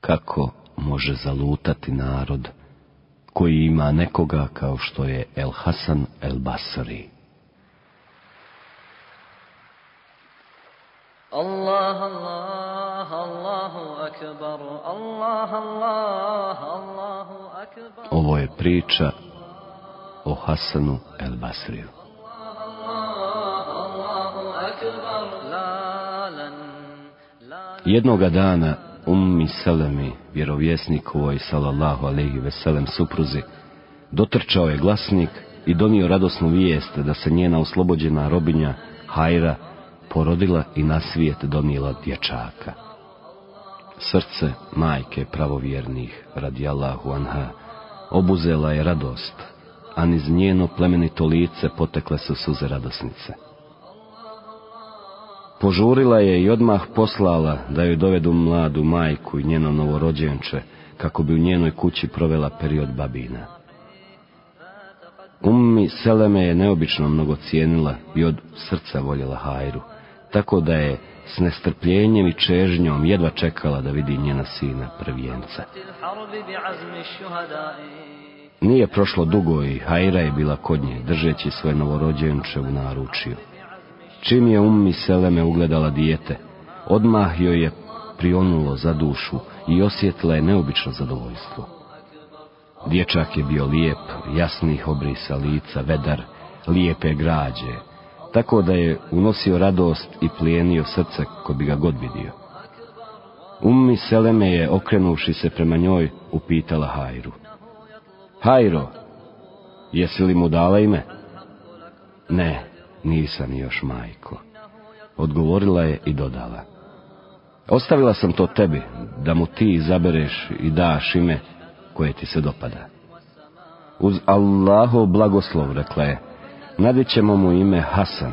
kako može zalutati narod koji ima nekoga kao što je El Hasan El Basri. Allah, Allah, Allahu akbar, Allah, Allah, Allahu akbar. Ovo je priča o Hasanu El Basriju. Jednoga dana Ummi Selemi, vjerovjesnikovoj sallallahu alaihi veselem supruzi, dotrčao je glasnik i donio radosnu vijest da se njena oslobođena robinja Hajra porodila i na svijet donijela dječaka. Srce majke pravovjernih, radijallahu anha, obuzela je radost, a niz njeno plemenito lice potekle su suze radosnice. Požurila je i odmah poslala da joj dovedu mladu majku i njeno novorođenče, kako bi u njenoj kući provela period babina. Ummi Seleme je neobično mnogo cijenila i od srca voljela Hajru, tako da je s nestrpljenjem i čežnjom jedva čekala da vidi njena sina prvijenca. Nije prošlo dugo i Hajra je bila kod nje, držeći svoje novorođenče u naručju. Čim je ummi Seleme ugledala dijete, odmah joj je prionulo za dušu i osjetila je neobično zadovoljstvo. Dječak je bio lijep, jasnih obrisa lica, vedar, lijepe građe, tako da je unosio radost i plijenio srce ko bi ga god vidio. Ummi Seleme je, okrenuvši se prema njoj, upitala Hajru. Hajro, jesi li mu dala ime? Ne, nisam još majko. Odgovorila je i dodala. Ostavila sam to tebi, da mu ti izabereš i daš ime koje ti se dopada. Uz Allahov blagoslov, rekla je, nadit ćemo mu ime Hasan.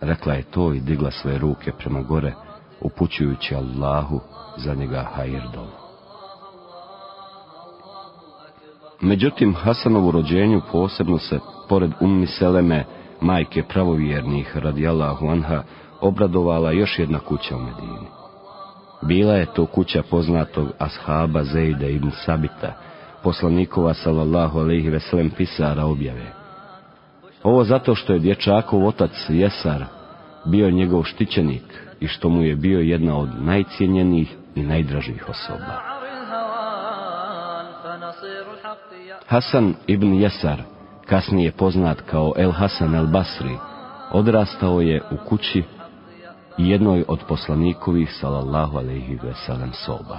Rekla je to i digla svoje ruke prema gore, upućujući Allahu za njega hajrdom. Međutim, Hasanovu rođenju posebno se, pored Ummi Seleme, majke pravovjernih radijallahu anha obradovala još jedna kuća u Medini. Bila je to kuća poznatog ashaba Zejda ibn Sabita, poslanikova sallallahu alaihi veselem pisara objave. Ovo zato što je dječakov otac Jesar bio njegov štićenik i što mu je bio jedna od najcijenjenijih i najdražih osoba. Hasan ibn Jesar kasnije poznat kao El Hasan el Basri, odrastao je u kući jednoj od poslanikovih sallallahu alaihi veselem soba.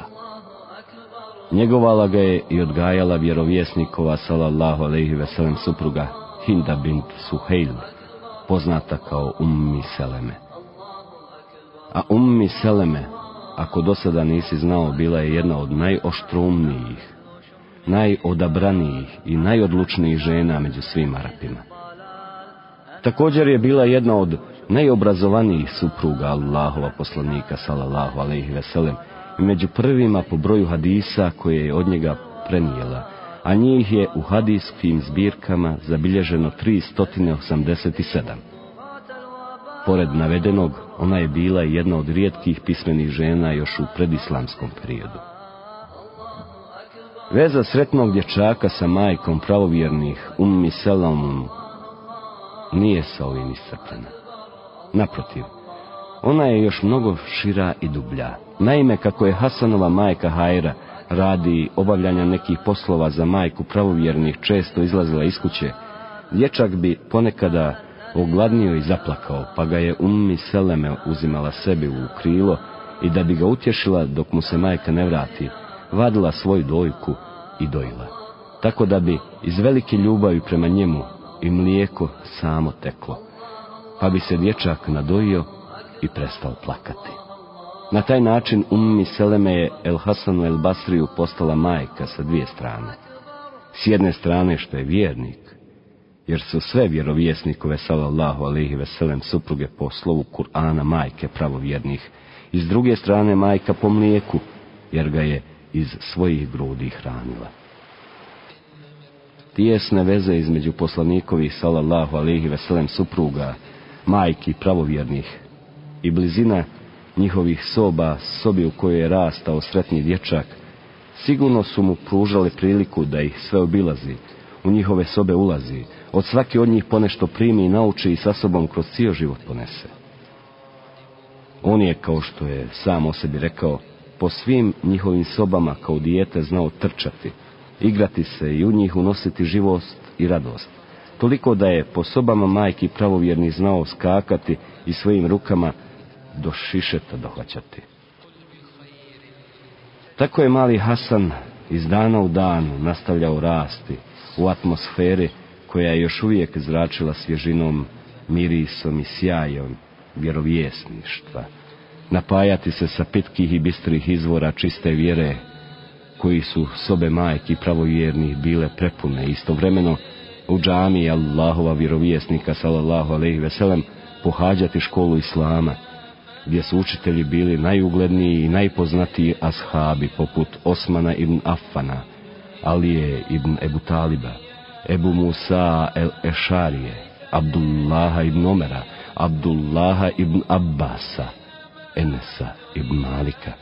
Njegovala ga je i odgajala vjerovjesnikova sallallahu alaihi veselem supruga Hinda bint Suhejl, poznata kao Ummi Seleme. A Ummi Seleme, ako do sada nisi znao, bila je jedna od najoštroumnijih, najodabranijih i najodlučnijih žena među svim Arapima. Također je bila jedna od najobrazovanijih supruga Allahova poslanika sallallahu alejhi ve sellem i među prvima po broju hadisa koje je od njega prenijela, a njih je u hadijskim zbirkama zabilježeno 387. Pored navedenog, ona je bila jedna od rijetkih pismenih žena još u predislamskom periodu. Veza sretnog dječaka sa majkom pravovjernih Ummi Selamom nije sa ovim iscrpljena. Naprotiv, ona je još mnogo šira i dublja. Naime, kako je Hasanova majka Hajra radi obavljanja nekih poslova za majku pravovjernih često izlazila iz kuće, dječak bi ponekada ogladnio i zaplakao, pa ga je Ummi Seleme uzimala sebi u krilo i da bi ga utješila dok mu se majka ne vrati, vadila svoju dojku i dojila. Tako da bi iz velike ljubavi prema njemu i mlijeko samo teklo, pa bi se dječak nadojio i prestao plakati. Na taj način Ummi Seleme je El Hasanu El Basriju postala majka sa dvije strane. S jedne strane što je vjernik, jer su sve vjerovjesnikove sallallahu alaihi veselem supruge po slovu Kur'ana majke pravovjernih, i s druge strane majka po mlijeku, jer ga je iz svojih grudi hranila. Tijesne veze između poslanikovih sallallahu alaihi veselem supruga, majki pravovjernih i blizina njihovih soba, sobi u kojoj je rastao sretni dječak, sigurno su mu pružale priliku da ih sve obilazi, u njihove sobe ulazi, od svake od njih ponešto primi i nauči i sa sobom kroz cijel život ponese. On je, kao što je sam o sebi rekao, po svim njihovim sobama kao dijete znao trčati, igrati se i u njih unositi živost i radost. Toliko da je po sobama majki pravovjerni znao skakati i svojim rukama do šišeta dohvaćati. Tako je mali Hasan iz dana u dan nastavljao rasti u atmosferi koja je još uvijek zračila svježinom, mirisom i sjajom vjerovjesništva. Napajati se sa pitkih i bistrih izvora čiste vjere, koji su sobe majki pravovjernih bile prepune. Istovremeno u džami Allahova vjerovjesnika sallallahu alejhi ve sellem pohađati školu islama, gdje su učitelji bili najugledniji i najpoznatiji ashabi poput Osmana ibn Affana, Alije ibn Ebu Taliba, Ebu Musa el Ešarije, Abdullaha ibn Omera, Abdullaha ibn Abbasa, Enesa ibn Malika,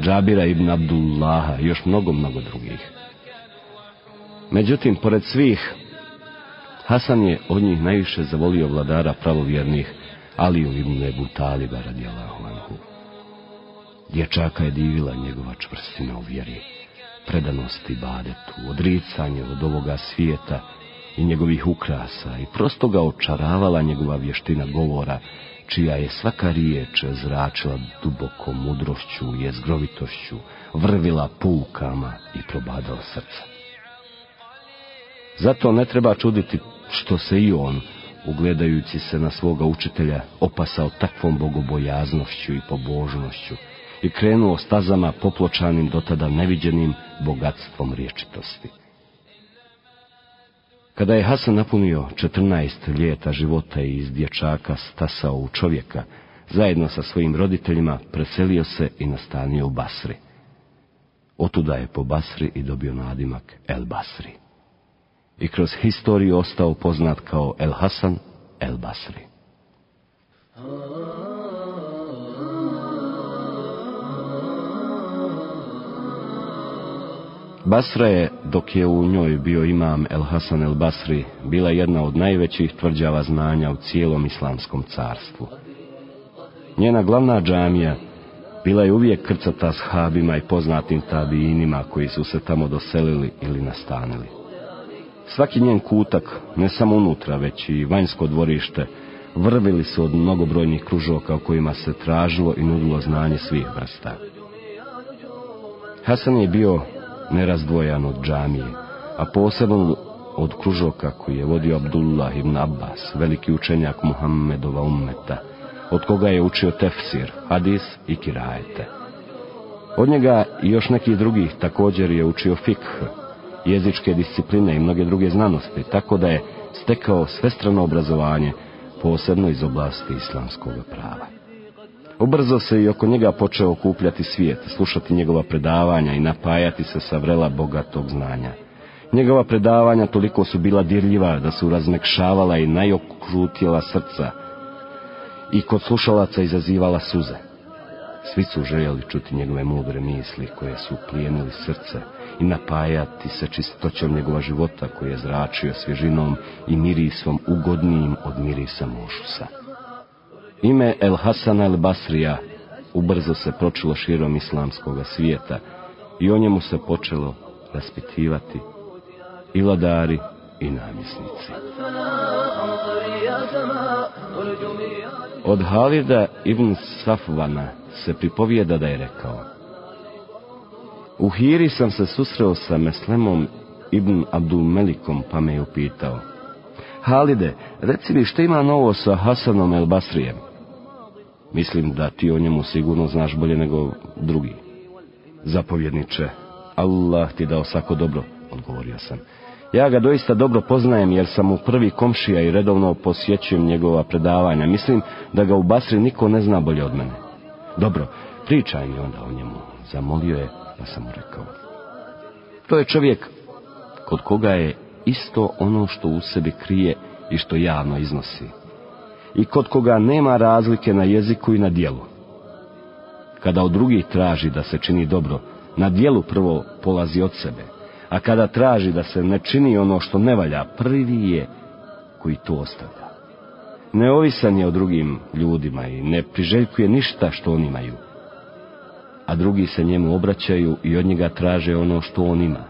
Džabira ibn Abdullaha i još mnogo, mnogo drugih. Međutim, pored svih, Hasan je od njih najviše zavolio vladara pravovjernih, Aliju ibn Ebu Taliba radijalahu anhu. Dječaka je divila njegova čvrstina u vjeri, predanost i badetu, odricanje od ovoga svijeta i njegovih ukrasa i prosto ga očaravala njegova vještina govora, čija je svaka riječ zračila dubokom mudrošću, jezgrovitošću, vrvila pulkama i probadala srca. Zato ne treba čuditi što se i on, ugledajući se na svoga učitelja, opasao takvom bogobojaznošću i pobožnošću i krenuo stazama popločanim dotada neviđenim bogatstvom riječitosti. Kada je Hasan napunio 14 ljeta života i iz dječaka stasao u čovjeka, zajedno sa svojim roditeljima preselio se i nastanio u Basri. Otuda je po Basri i dobio nadimak El Basri. I kroz historiju ostao poznat kao El Hasan El Basri. Basra je, dok je u njoj bio imam El Hasan El Basri, bila jedna od najvećih tvrđava znanja u cijelom islamskom carstvu. Njena glavna džamija bila je uvijek krcata s habima i poznatim tabijinima koji su se tamo doselili ili nastanili. Svaki njen kutak, ne samo unutra, već i vanjsko dvorište, vrvili su od mnogobrojnih kružoka u kojima se tražilo i nudilo znanje svih vrsta. Hasan je bio nerazdvojan od džamije, a posebno od kružoka koji je vodio Abdullah ibn Abbas, veliki učenjak Muhammedova ummeta, od koga je učio tefsir, hadis i kirajete. Od njega i još nekih drugih također je učio fikh, jezičke discipline i mnoge druge znanosti, tako da je stekao svestrano obrazovanje, posebno iz oblasti islamskog prava. Ubrzo se i oko njega počeo okupljati svijet, slušati njegova predavanja i napajati se sa vrela bogatog znanja. Njegova predavanja toliko su bila dirljiva da su razmekšavala i najokrutjela srca i kod slušalaca izazivala suze. Svi su željeli čuti njegove mudre misli koje su plijenili srce i napajati se čistoćom njegova života koji je zračio svježinom i mirisom ugodnijim od mirisa mošusa. Ime El Hasana El Basrija ubrzo se pročilo širom islamskog svijeta i o njemu se počelo raspitivati i vladari i namjesnici. Od Halida ibn Safvana se pripovijeda da je rekao U Hiri sam se susreo sa Meslemom ibn Abdul Melikom pa me je upitao Halide, reci mi što ima novo sa Hasanom el Basrijem? Mislim da ti o njemu sigurno znaš bolje nego drugi. Zapovjedniče, Allah ti dao svako dobro, odgovorio sam. Ja ga doista dobro poznajem jer sam mu prvi komšija i redovno posjećujem njegova predavanja. Mislim da ga u Basri niko ne zna bolje od mene. Dobro, pričaj mi onda o njemu. Zamolio je, pa sam mu rekao. To je čovjek kod koga je isto ono što u sebi krije i što javno iznosi. I kod koga nema razlike na jeziku i na dijelu. Kada od drugih traži da se čini dobro, na dijelu prvo polazi od sebe, a kada traži da se ne čini ono što ne valja, prvi je koji to ostavlja. Neovisan je o drugim ljudima i ne priželjkuje ništa što oni imaju, a drugi se njemu obraćaju i od njega traže ono što on ima.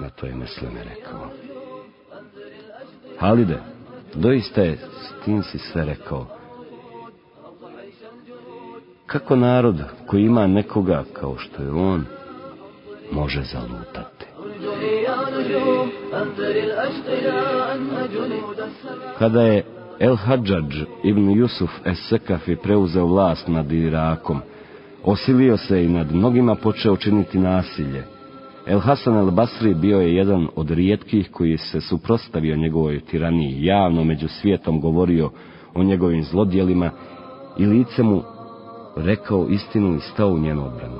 Na to je Mesleme rekao. Halide, doista je s tim si sve rekao. Kako narod koji ima nekoga kao što je on, može zalutati? Kada je El Hadžadž ibn Jusuf es Sekafi preuzeo vlast nad Irakom, osilio se i nad mnogima počeo činiti nasilje. El Hasan el Basri bio je jedan od rijetkih koji se suprostavio njegovoj tiraniji, javno među svijetom govorio o njegovim zlodjelima i lice mu rekao istinu i stao u njenu obranu.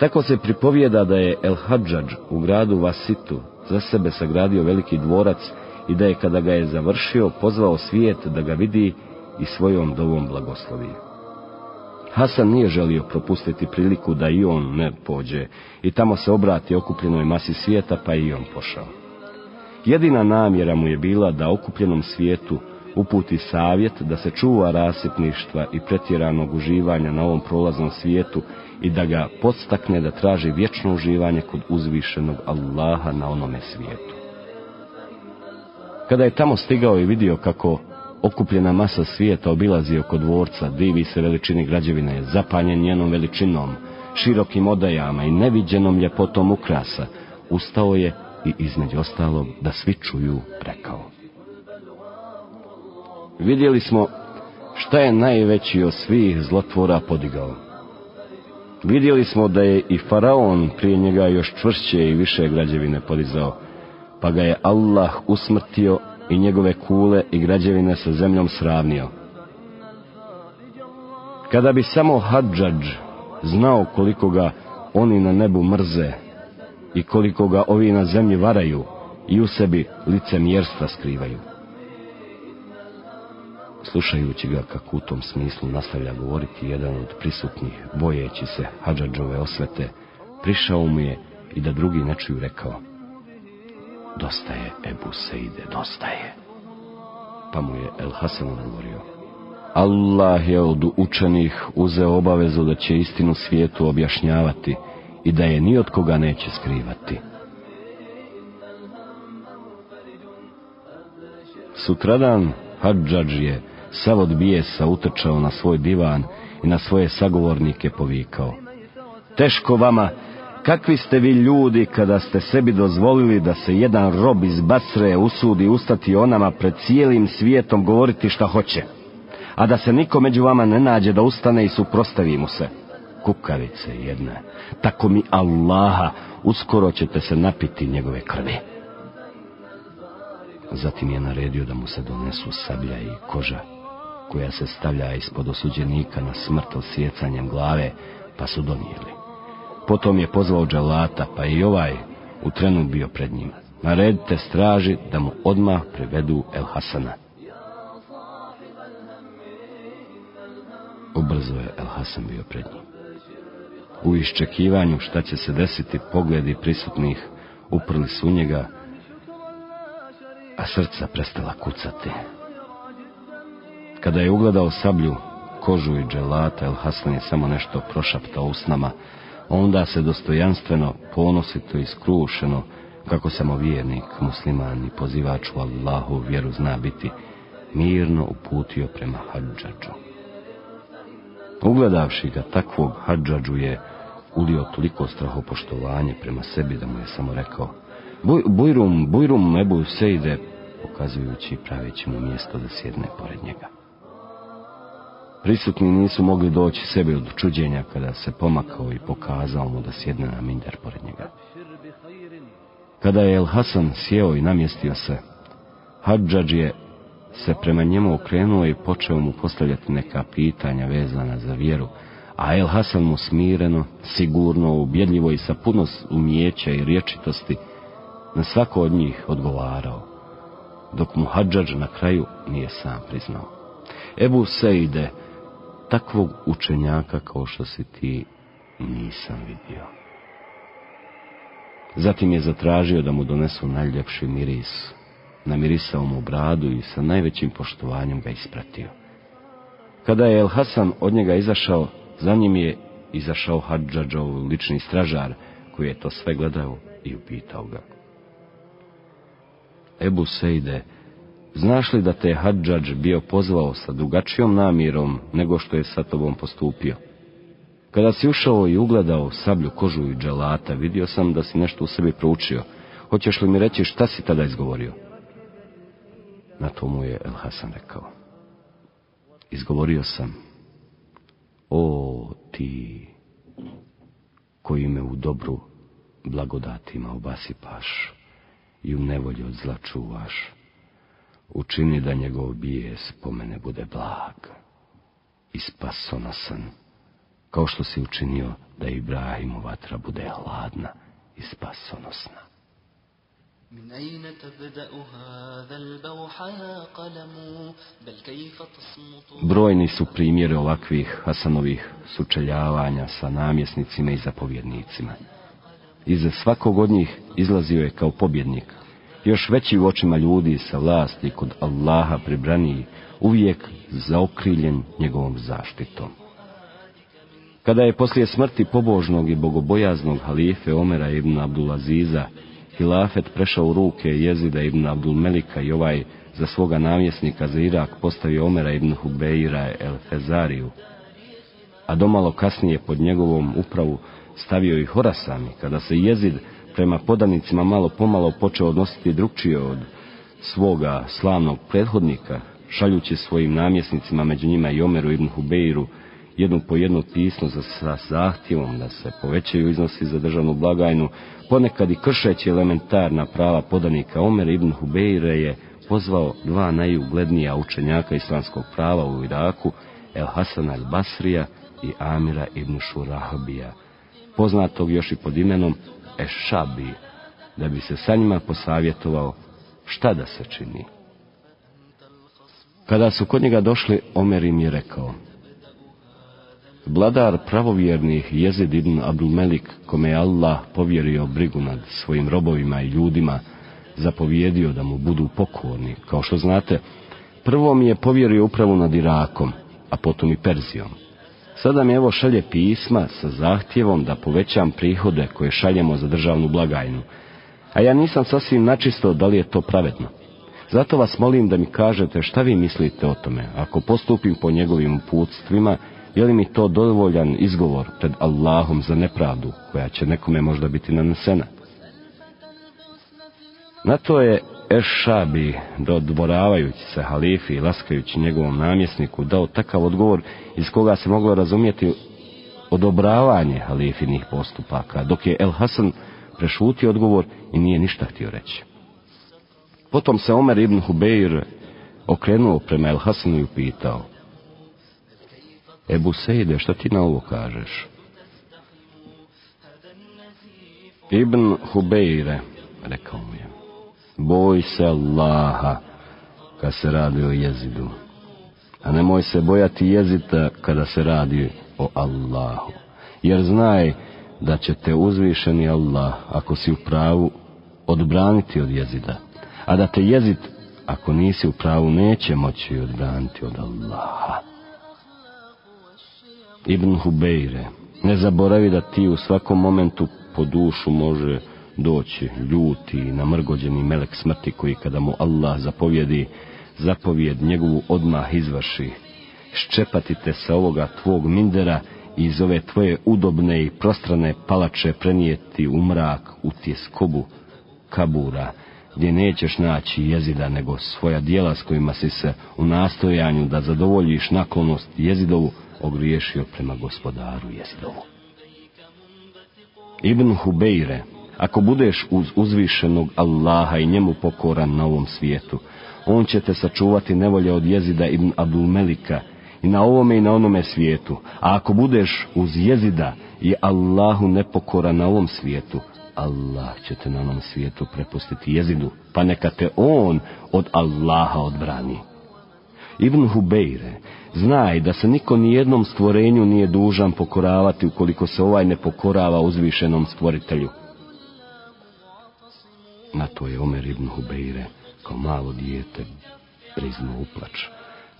Tako se pripovijeda da je El Hadžadž u gradu Vasitu za sebe sagradio veliki dvorac i da je kada ga je završio pozvao svijet da ga vidi i svojom dovom blagoslovio. Hasan nije želio propustiti priliku da i on ne pođe i tamo se obrati okupljenoj masi svijeta pa i on pošao. Jedina namjera mu je bila da okupljenom svijetu uputi savjet da se čuva rasipništva i pretjeranog uživanja na ovom prolaznom svijetu i da ga podstakne da traži vječno uživanje kod uzvišenog Allaha na onome svijetu. Kada je tamo stigao i vidio kako okupljena masa svijeta obilazi oko dvorca, divi se veličini građevine, zapanjen njenom veličinom, širokim odajama i neviđenom ljepotom ukrasa, ustao je i između ostalog da svi čuju rekao. Vidjeli smo šta je najveći od svih zlotvora podigao. Vidjeli smo da je i faraon prije njega još čvršće i više građevine podizao, pa ga je Allah usmrtio i njegove kule i građevine sa zemljom sravnio. Kada bi samo Hadžadž znao koliko ga oni na nebu mrze i koliko ga ovi na zemlji varaju i u sebi lice mjerstva skrivaju. Slušajući ga kako u tom smislu nastavlja govoriti jedan od prisutnih, bojeći se Hadžadžove osvete, prišao mu je i da drugi ne čuju rekao. Dosta je, Ebu Seide, dosta je. Pa mu je El Hasan odgovorio. Allah je od učenih uzeo obavezu da će istinu svijetu objašnjavati i da je ni od koga neće skrivati. Sutradan Hadžadž je sav od bijesa utrčao na svoj divan i na svoje sagovornike povikao. Teško vama, kakvi ste vi ljudi kada ste sebi dozvolili da se jedan rob iz Basre usudi ustati onama pred cijelim svijetom govoriti šta hoće, a da se niko među vama ne nađe da ustane i suprostavi mu se. Kukavice jedna, tako mi Allaha, uskoro ćete se napiti njegove krvi. Zatim je naredio da mu se donesu sablja i koža, koja se stavlja ispod osuđenika na smrt sjecanjem glave, pa su donijeli. Potom je pozvao dželata, pa i ovaj u trenu bio pred njim. Naredite straži da mu odmah prevedu El Hasana. Ubrzo je El Hasan bio pred njim. U iščekivanju šta će se desiti, pogledi prisutnih uprli su njega, a srca prestala kucati. Kada je ugledao sablju, kožu i dželata, El Hasan je samo nešto prošaptao usnama, onda se dostojanstveno, ponosito i skrušeno, kako samo vjernik, musliman i pozivač u Allahu vjeru zna biti, mirno uputio prema Hadžadžu. Ugledavši ga takvog Hadžadžu je ulio toliko strahopoštovanje prema sebi da mu je samo rekao Buj, Bujrum, Bujrum Ebu Sejde, pokazujući i praveći mu mjesto da sjedne pored njega. Prisutni nisu mogli doći sebi od čuđenja kada se pomakao i pokazao mu da sjedne na minder pored njega. Kada je El Hasan sjeo i namjestio se, Hadžadž je se prema njemu okrenuo i počeo mu postavljati neka pitanja vezana za vjeru, a El Hasan mu smireno, sigurno, ubjedljivo i sa puno umijeća i riječitosti na svako od njih odgovarao, dok mu Hadžadž na kraju nije sam priznao. Ebu Seide, takvog učenjaka kao što si ti nisam vidio. Zatim je zatražio da mu donesu najljepši miris. Namirisao mu bradu i sa najvećim poštovanjem ga ispratio. Kada je El Hasan od njega izašao, za njim je izašao Hadžađov lični stražar, koji je to sve gledao i upitao ga. Ebu Sejde, znaš li da te Hadžađ bio pozvao sa drugačijom namjerom nego što je sa tobom postupio? Kada si ušao i ugledao sablju, kožu i dželata, vidio sam da si nešto u sebi proučio. Hoćeš li mi reći šta si tada izgovorio? Na to mu je El Hasan rekao. Izgovorio sam, o ti koji me u dobru blagodatima obasipaš i u nevolji od zla čuvaš, učini da njegov bijes po mene bude blag i spasonosan, kao što si učinio da Ibrahimu vatra bude hladna i spasonosna. من أين تبدأ هذا البوح يا قلم بل كيف تصمت Brojni su primjeri ovakvih Hasanovih sučeljavanja sa namjesnicima i zapovjednicima. Iz svakog od njih izlazio je kao pobjednik, još veći u očima ljudi sa vlasti kod Allaha pribraniji, uvijek zaokriljen njegovom zaštitom. Kada je poslije smrti pobožnog i bogobojaznog halife Omera ibn Abdulaziza, hilafet prešao u ruke jezida ibn Abdul Melika i ovaj za svoga namjesnika za Irak postavio Omera ibn Hubeira el Fezariju, a domalo kasnije pod njegovom upravu stavio i Horasani, kada se jezid prema podanicima malo pomalo počeo odnositi drugčije od svoga slavnog prethodnika, šaljući svojim namjesnicima, među njima i Omeru ibn Hubeiru, jednu po jedno pismo sa zahtjevom da se povećaju iznosi za državnu blagajnu, ponekad i kršeći elementarna prava podanika Omer ibn Hubeire je pozvao dva najuglednija učenjaka islamskog prava u Iraku, El Hasana el Basrija i Amira ibn Šurahabija, poznatog još i pod imenom Ešabi, da bi se sa njima posavjetovao šta da se čini. Kada su kod njega došli, Omer im je rekao, Vladar pravovjernih Jezid ibn Abdul Melik, kome je Allah povjerio brigu nad svojim robovima i ljudima, zapovjedio da mu budu pokorni. Kao što znate, prvo mi je povjerio upravu nad Irakom, a potom i Perzijom. Sada mi evo šalje pisma sa zahtjevom da povećam prihode koje šaljemo za državnu blagajnu, a ja nisam sasvim načisto da li je to pravedno. Zato vas molim da mi kažete šta vi mislite o tome, ako postupim po njegovim uputstvima, je li mi to dovoljan izgovor pred Allahom za nepravdu, koja će nekome možda biti nanesena? Na to je Ešabi, dodvoravajući se halifi i laskajući njegovom namjesniku, dao takav odgovor iz koga se moglo razumjeti odobravanje halifinih postupaka, dok je El Hasan prešutio odgovor i nije ništa htio reći. Potom se Omer ibn Hubeir okrenuo prema El Hasanu i upitao, Ebu Sejde, šta ti na ovo kažeš? Ibn Hubeire, rekao mu je, boj se Allaha kad se radi o jezidu, a nemoj se bojati jezita kada se radi o Allahu, jer znaj da će te uzvišeni Allah, ako si u pravu, odbraniti od jezida, a da te jezid, ako nisi u pravu, neće moći odbraniti od Allaha. Ibn Hubeire, ne zaboravi da ti u svakom momentu po dušu može doći ljuti namrgođeni melek smrti koji kada mu Allah zapovjedi, zapovjed njegovu odmah izvrši. Ščepati te sa ovoga tvog mindera i iz ove tvoje udobne i prostrane palače prenijeti u mrak, u tjeskobu kabura, gdje nećeš naći jezida nego svoja dijela s kojima si se u nastojanju da zadovoljiš naklonost jezidovu ogriješio prema gospodaru jezidovu. Ibn Hubeire, ako budeš uz uzvišenog Allaha i njemu pokoran na ovom svijetu, on će te sačuvati nevolje od jezida Ibn Abdul Melika i na ovome i na onome svijetu. A ako budeš uz jezida i Allahu nepokoran na ovom svijetu, Allah će te na onom svijetu prepustiti jezidu, pa neka te on od Allaha odbrani. Ibn Hubejre, znaj da se niko nijednom stvorenju nije dužan pokoravati ukoliko se ovaj ne pokorava uzvišenom stvoritelju. Na to je Omer ibn Hubejre, kao malo dijete, priznuo uplač,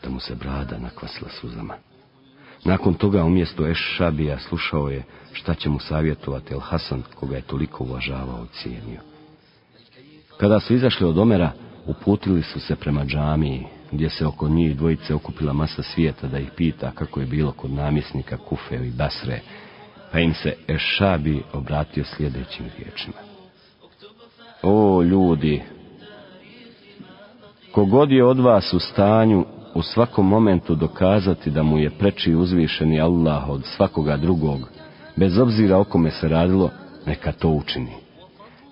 da mu se brada nakvasla suzama. Nakon toga umjesto Eš Šabija slušao je šta će mu savjetovati El Hasan, koga je toliko uvažavao i cijenio. Kada su izašli od Omera, uputili su se prema džamiji, gdje se oko njih dvojice okupila masa svijeta da ih pita kako je bilo kod namjesnika Kufe i Basre, pa im se Ešabi obratio sljedećim riječima. O ljudi, kogod je od vas u stanju u svakom momentu dokazati da mu je preči uzvišeni Allah od svakoga drugog, bez obzira o kome se radilo, neka to učini.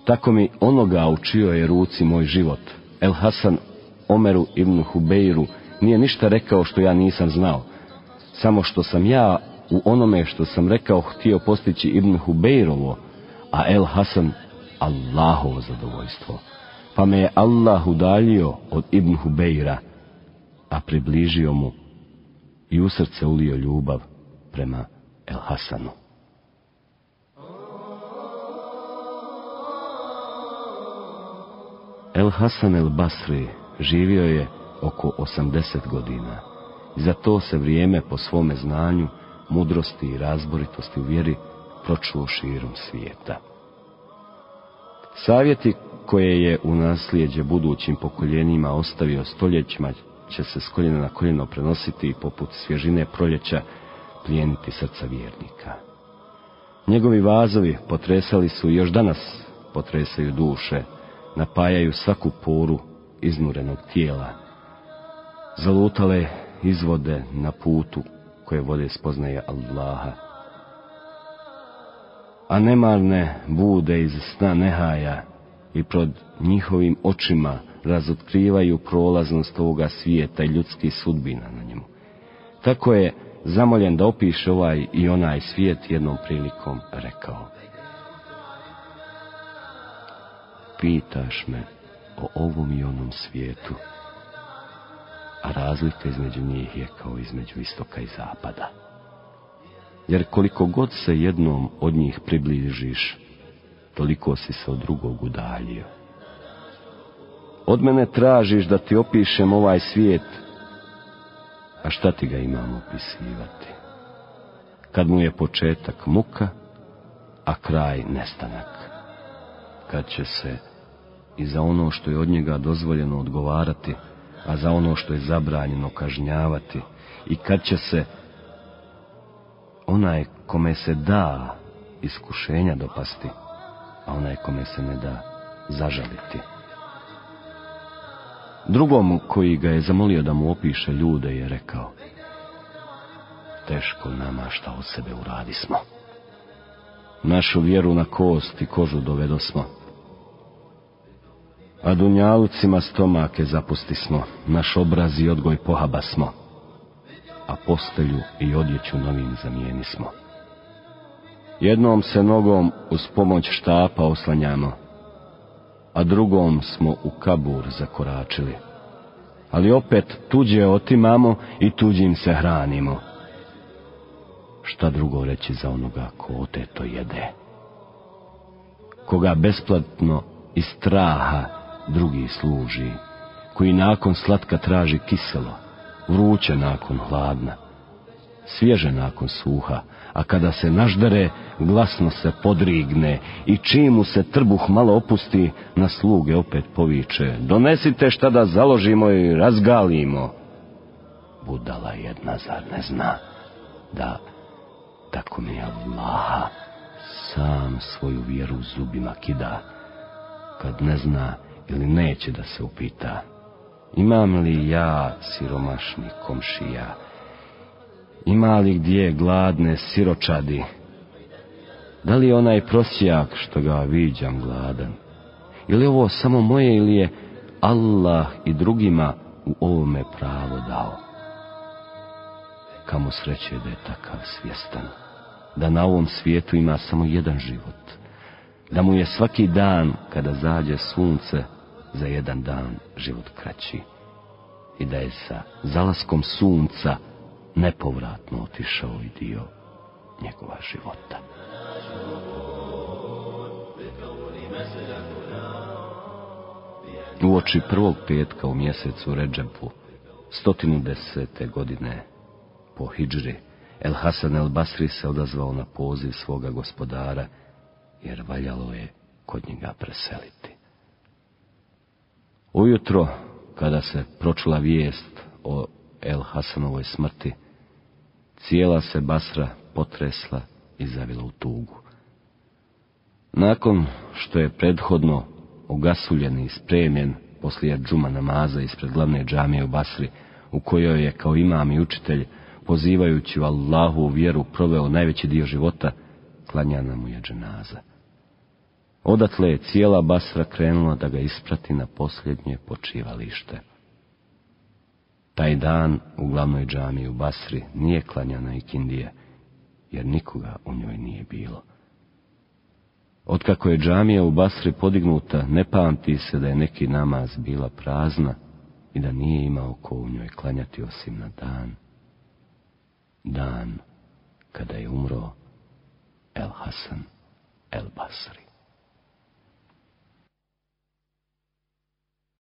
Tako mi onoga u čijoj je ruci moj život, El Hasan Omeru ibn Hubeiru, nije ništa rekao što ja nisam znao. Samo što sam ja u onome što sam rekao htio postići ibn Hubeirovo, a El Hasan Allahovo zadovoljstvo. Pa me je Allah udaljio od ibn Hubeira, a približio mu i u srce ulio ljubav prema El Hasanu. El Hasan el Basri živio je oko 80 godina za to se vrijeme po svome znanju, mudrosti i razboritosti u vjeri pročuo širom svijeta. Savjeti koje je u nasljeđe budućim pokoljenjima ostavio stoljećima će se s koljena na koljeno prenositi i poput svježine proljeća plijeniti srca vjernika. Njegovi vazovi potresali su i još danas potresaju duše, napajaju svaku poru iznurenog tijela. Zalutale izvode na putu koje vode spoznaje Allaha. A nemarne bude iz sna nehaja i pred njihovim očima razotkrivaju prolaznost ovoga svijeta i ljudskih sudbina na njemu. Tako je zamoljen da opiše ovaj i onaj svijet jednom prilikom rekao. Pitaš me o ovom i onom svijetu, a razlika između njih je kao između istoka i zapada. Jer koliko god se jednom od njih približiš, toliko si se od drugog udaljio. Od mene tražiš da ti opišem ovaj svijet, a šta ti ga imam opisivati? Kad mu je početak muka, a kraj nestanak. Kad će se i za ono što je od njega dozvoljeno odgovarati, a za ono što je zabranjeno kažnjavati, i kad će se onaj kome se da iskušenja dopasti, a onaj kome se ne da zažaliti. Drugom koji ga je zamolio da mu opiše ljude je rekao, teško nama šta od sebe uradismo. Našu vjeru na kost i kožu dovedosmo, a dunjalucima stomake zapustismo, naš obraz i odgoj pohabasmo, a postelju i odjeću novim zamijenismo. Jednom se nogom uz pomoć štapa oslanjamo, a drugom smo u kabur zakoračili. Ali opet tuđe otimamo i tuđim se hranimo. Šta drugo reći za onoga ko oteto jede? Koga besplatno iz straha drugi služi, koji nakon slatka traži kiselo, vruće nakon hladna, svježe nakon suha, a kada se naždere, glasno se podrigne i čim mu se trbuh malo opusti, na sluge opet poviče. Donesite šta da založimo i razgalimo. Budala jedna, zar ne zna, da, tako mi je Allaha, sam svoju vjeru zubima kida, kad ne zna ili neće da se upita. Imam li ja siromašni komšija, ima li gdje gladne siročadi? Da li je onaj prosjak što ga viđam gladan? Ili ovo samo moje ili je Allah i drugima u ovome pravo dao? Kamo sreće da je takav svjestan, da na ovom svijetu ima samo jedan život, da mu je svaki dan kada zađe sunce za jedan dan život kraći. i da je sa zalaskom sunca nepovratno otišao i dio njegova života. U oči prvog petka u mjesecu Ređepu, 110. godine po Hidžri, El Hasan el Basri se odazvao na poziv svoga gospodara, jer valjalo je kod njega preseliti. Ujutro, kada se pročula vijest o El Hasanovoj smrti, cijela se Basra potresla i zavila u tugu. Nakon što je prethodno ogasuljen i spremljen poslije džuma namaza ispred glavne džamije u Basri, u kojoj je kao imam i učitelj, pozivajući u Allahu u vjeru, proveo najveći dio života, klanjana mu je dženaza. Odatle je cijela Basra krenula da ga isprati na posljednje počivalište. Taj dan u glavnoj džami u Basri nije klanjana i kindije, jer nikoga u njoj nije bilo. Otkako je džamija u Basri podignuta, ne pamti se da je neki namaz bila prazna i da nije imao ko u njoj klanjati osim na dan. Dan kada je umro El Hasan El Basri.